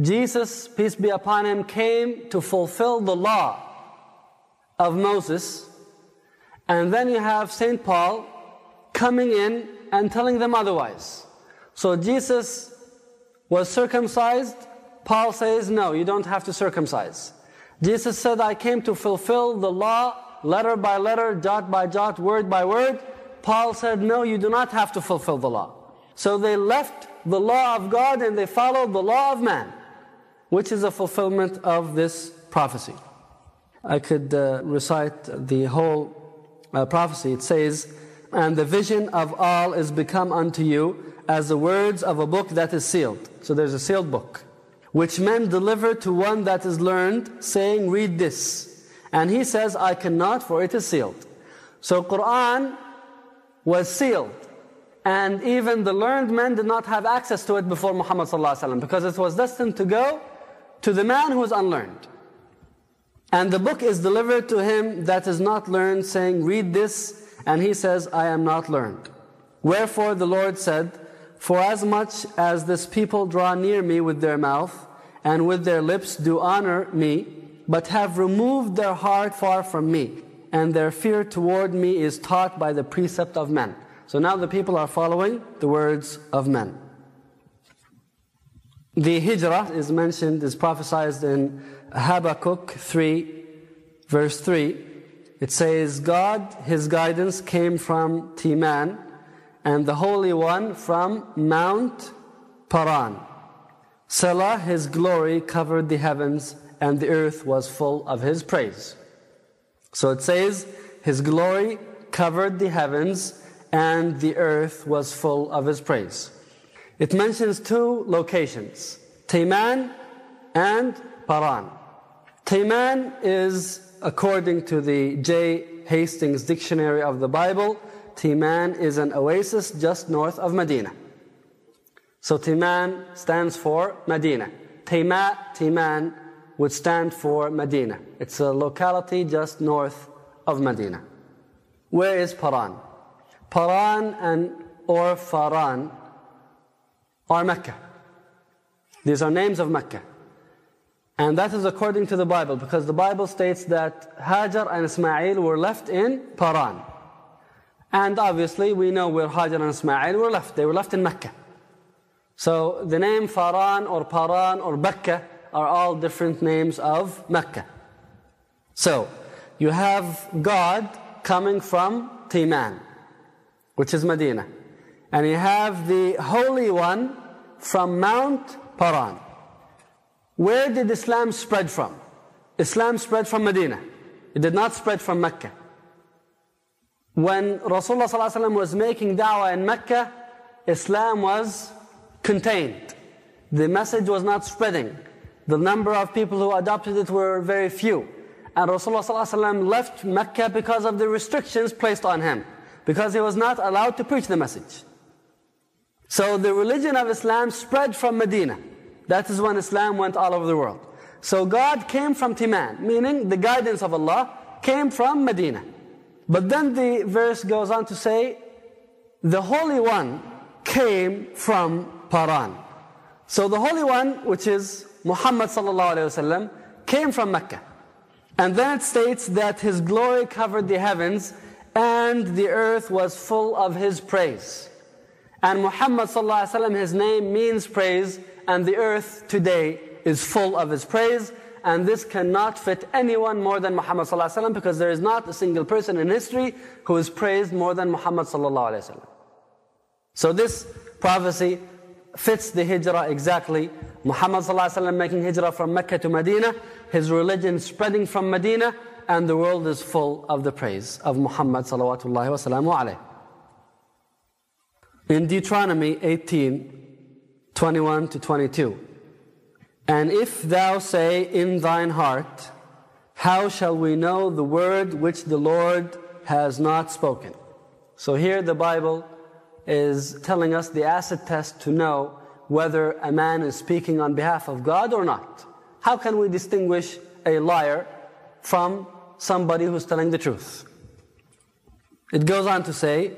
Jesus, peace be upon him, came to fulfill the law of Moses. And then you have St. Paul coming in and telling them otherwise. So Jesus was circumcised. Paul says, no, you don't have to circumcise. Jesus said, I came to fulfill the law letter by letter, jot by jot, word by word. Paul said, no, you do not have to fulfill the law. So they left the law of God and they followed the law of man, which is a fulfillment of this prophecy. I could uh, recite the whole uh, prophecy. It says, And the vision of all is become unto you as the words of a book that is sealed. So there's a sealed book, which men deliver to one that is learned, saying, Read this. And he says, I cannot, for it is sealed. So Quran was sealed. And even the learned men did not have access to it before Muhammad because it was destined to go to the man who is unlearned. And the book is delivered to him that is not learned, saying, Read this. And he says, I am not learned. Wherefore the Lord said, For as much as this people draw near me with their mouth, and with their lips do honor me, but have removed their heart far from me, and their fear toward me is taught by the precept of men. So now the people are following the words of men. The hijrah is mentioned, is prophesied in Habakkuk 3, verse 3. It says, God, His guidance came from Timan, and the Holy One from Mount Paran. Selah, His glory covered the heavens, and the earth was full of His praise. So it says, His glory covered the heavens, and the earth was full of His praise. It mentions two locations, Timan and Paran. Timan is, according to the J. Hastings Dictionary of the Bible, Timan is an oasis just north of Medina. So Timan stands for Medina. Tima, Timan would stand for Medina. It's a locality just north of Medina. Where is Paran? Paran and or Faran are Mecca. These are names of Mecca. And that is according to the Bible, because the Bible states that Hajar and Ismail were left in Paran. And obviously, we know where Hajar and Ismail were left. They were left in Mecca. So the name Faran or Paran or Mecca are all different names of Mecca. So you have God coming from Timan, which is Medina. And you have the Holy One from Mount Paran. Where did Islam spread from? Islam spread from Medina. It did not spread from Mecca. When Rasulullah ﷺ was making da'wah in Mecca, Islam was contained. The message was not spreading. The number of people who adopted it were very few. And Rasulullah ﷺ left Mecca because of the restrictions placed on him. Because he was not allowed to preach the message. So the religion of Islam spread from Medina. That is when Islam went all over the world. So God came from Timan, meaning the guidance of Allah came from Medina. But then the verse goes on to say, the Holy One came from Paran. So the Holy One, which is Muhammad wasallam, came from Mecca. And then it states that His glory covered the heavens and the earth was full of His praise. And Muhammad sallallahu alaihi wasallam, his name means praise and the earth today is full of His praise. And this cannot fit anyone more than Muhammad ﷺ because there is not a single person in history who is praised more than Muhammad ﷺ. So this prophecy fits the hijrah exactly. Muhammad ﷺ making hijrah from Mecca to Medina, his religion spreading from Medina, and the world is full of the praise of Muhammad ﷺ. In Deuteronomy 18, 21 to 22. And if thou say in thine heart, How shall we know the word which the Lord has not spoken? So here the Bible is telling us the acid test to know whether a man is speaking on behalf of God or not. How can we distinguish a liar from somebody who's telling the truth? It goes on to say,